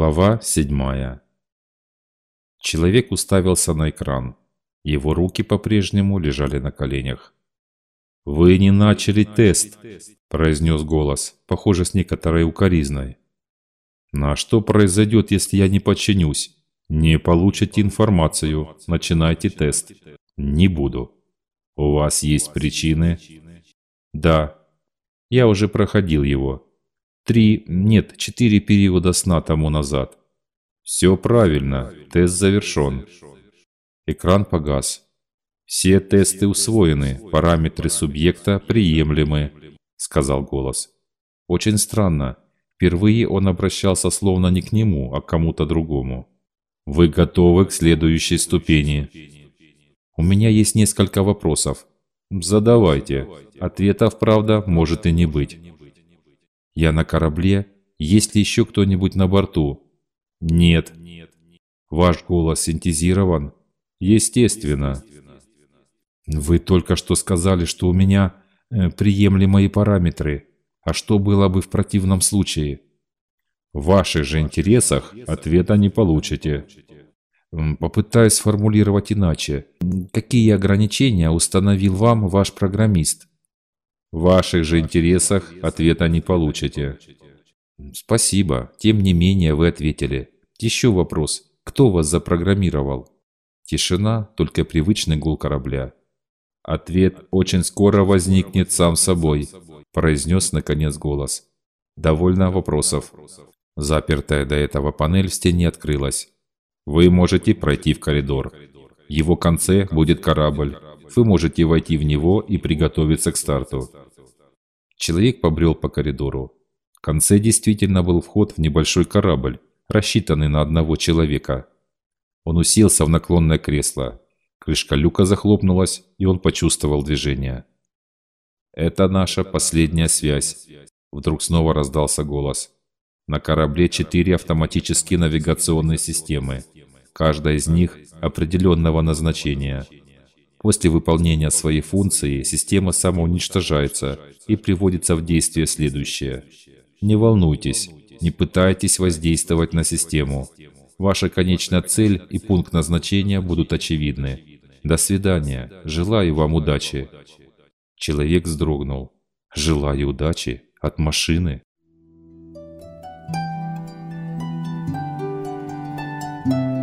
Глава седьмая. Человек уставился на экран. Его руки по-прежнему лежали на коленях. «Вы не начали тест», – произнес голос, похоже, с некоторой укоризной. «На что произойдет, если я не подчинюсь? Не получите информацию, начинайте тест». «Не буду». «У вас есть причины?» «Да. Я уже проходил его. Три, нет, четыре периода сна тому назад. Все правильно, тест завершен. Экран погас. Все тесты усвоены, параметры субъекта приемлемы, сказал голос. Очень странно. Впервые он обращался словно не к нему, а к кому-то другому. Вы готовы к следующей ступени? У меня есть несколько вопросов. Задавайте. Ответов, правда, может и не быть. Я на корабле. Есть ли еще кто-нибудь на борту? Нет. Ваш голос синтезирован? Естественно. Вы только что сказали, что у меня э, приемлемые параметры. А что было бы в противном случае? В ваших же интересах ответа не получите. Попытаюсь сформулировать иначе. Какие ограничения установил вам ваш программист? В ваших же интересах ответа не получите. Спасибо. Тем не менее вы ответили. Еще вопрос. Кто вас запрограммировал? Тишина, только привычный гул корабля. Ответ очень скоро возникнет сам собой, произнес наконец голос. Довольно вопросов. Запертая до этого панель в стене открылась. Вы можете пройти в коридор. В его конце будет корабль. Вы можете войти в него и приготовиться к старту. Человек побрел по коридору. В конце действительно был вход в небольшой корабль, рассчитанный на одного человека. Он уселся в наклонное кресло. Крышка люка захлопнулась, и он почувствовал движение. «Это наша последняя связь», – вдруг снова раздался голос. «На корабле четыре автоматические навигационные системы. Каждая из них определенного назначения. После выполнения своей функции система самоуничтожается и приводится в действие следующее. Не волнуйтесь, не пытайтесь воздействовать на систему. Ваша конечная цель и пункт назначения будут очевидны. До свидания. Желаю вам удачи. Человек вздрогнул. Желаю удачи от машины. Thank you.